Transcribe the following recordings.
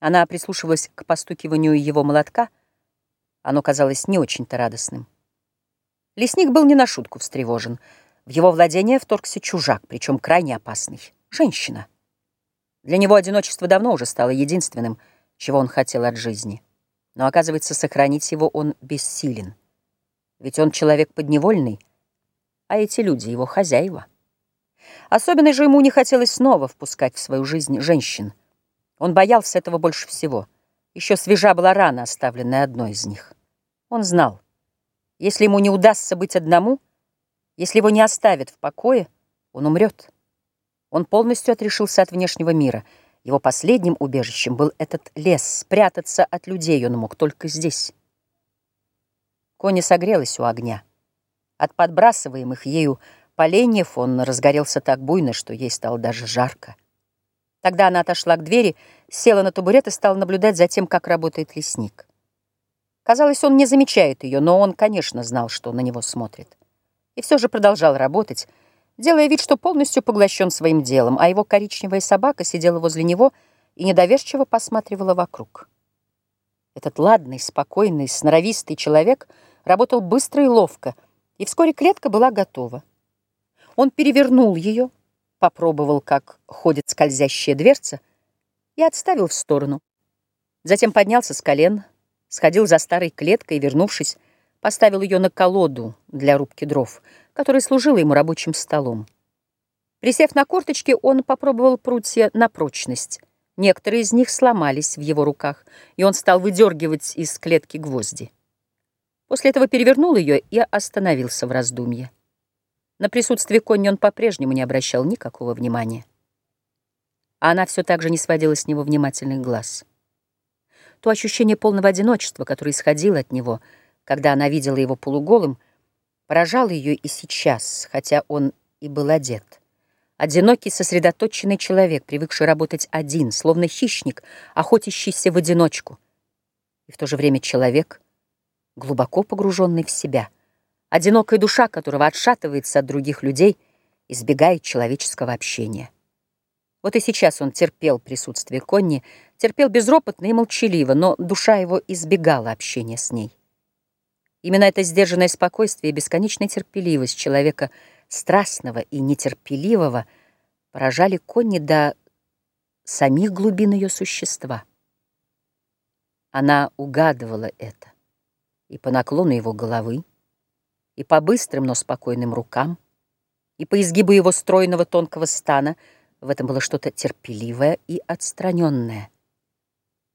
Она прислушивалась к постукиванию его молотка. Оно казалось не очень-то радостным. Лесник был не на шутку встревожен. В его владение вторгся чужак, причем крайне опасный. Женщина. Для него одиночество давно уже стало единственным, чего он хотел от жизни. Но, оказывается, сохранить его он бессилен. Ведь он человек подневольный, а эти люди — его хозяева. Особенно же ему не хотелось снова впускать в свою жизнь женщин. Он боялся этого больше всего. Еще свежа была рана, оставленная одной из них. Он знал, если ему не удастся быть одному, если его не оставят в покое, он умрет. Он полностью отрешился от внешнего мира. Его последним убежищем был этот лес. Спрятаться от людей он мог только здесь. Коня согрелась у огня. От подбрасываемых ею поленьев он разгорелся так буйно, что ей стало даже жарко. Тогда она отошла к двери, села на табурет и стала наблюдать за тем, как работает лесник. Казалось, он не замечает ее, но он, конечно, знал, что на него смотрит. И все же продолжал работать, делая вид, что полностью поглощен своим делом, а его коричневая собака сидела возле него и недоверчиво посматривала вокруг. Этот ладный, спокойный, сноровистый человек работал быстро и ловко, и вскоре клетка была готова. Он перевернул ее, попробовал, как ходит скользящая дверца, и отставил в сторону. Затем поднялся с колен, сходил за старой клеткой и, вернувшись, поставил ее на колоду для рубки дров, которая служила ему рабочим столом. Присев на корточки, он попробовал прутья на прочность. Некоторые из них сломались в его руках, и он стал выдергивать из клетки гвозди. После этого перевернул ее и остановился в раздумье. На присутствие Конни он по-прежнему не обращал никакого внимания. А она все так же не сводила с него внимательных глаз. То ощущение полного одиночества, которое исходило от него, когда она видела его полуголым, поражало ее и сейчас, хотя он и был одет. Одинокий, сосредоточенный человек, привыкший работать один, словно хищник, охотящийся в одиночку. И в то же время человек, глубоко погруженный в себя — одинокая душа которого отшатывается от других людей, избегает человеческого общения. Вот и сейчас он терпел присутствие Конни, терпел безропотно и молчаливо, но душа его избегала общения с ней. Именно это сдержанное спокойствие и бесконечная терпеливость человека страстного и нетерпеливого поражали Конни до самих глубин ее существа. Она угадывала это и по наклону его головы, и по быстрым, но спокойным рукам, и по изгибу его стройного тонкого стана в этом было что-то терпеливое и отстраненное.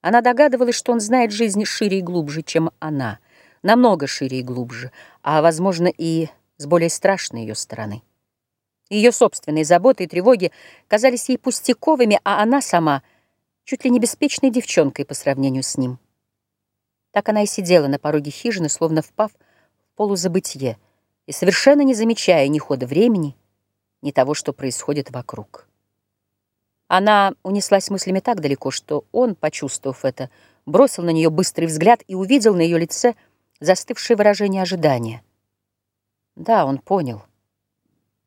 Она догадывалась, что он знает жизнь шире и глубже, чем она, намного шире и глубже, а, возможно, и с более страшной ее стороны. Ее собственные заботы и тревоги казались ей пустяковыми, а она сама чуть ли не беспечной девчонкой по сравнению с ним. Так она и сидела на пороге хижины, словно впав полузабытье и совершенно не замечая ни хода времени, ни того, что происходит вокруг. Она унеслась мыслями так далеко, что он, почувствовав это, бросил на нее быстрый взгляд и увидел на ее лице застывшее выражение ожидания. Да, он понял.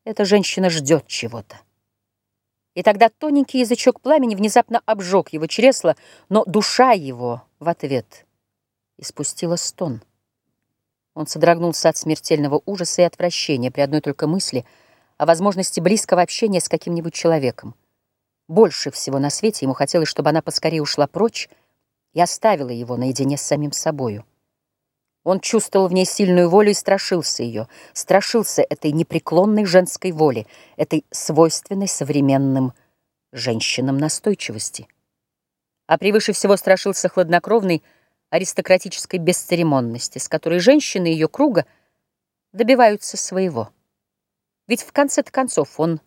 Эта женщина ждет чего-то. И тогда тоненький язычок пламени внезапно обжег его чресло, но душа его в ответ испустила стон. Он содрогнулся от смертельного ужаса и отвращения при одной только мысли о возможности близкого общения с каким-нибудь человеком. Больше всего на свете ему хотелось, чтобы она поскорее ушла прочь и оставила его наедине с самим собою. Он чувствовал в ней сильную волю и страшился ее, страшился этой непреклонной женской воли, этой свойственной современным женщинам настойчивости. А превыше всего страшился хладнокровный, аристократической бесцеремонности, с которой женщины ее круга добиваются своего. Ведь в конце-то концов он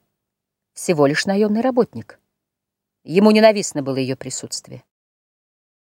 всего лишь наемный работник. Ему ненавистно было ее присутствие.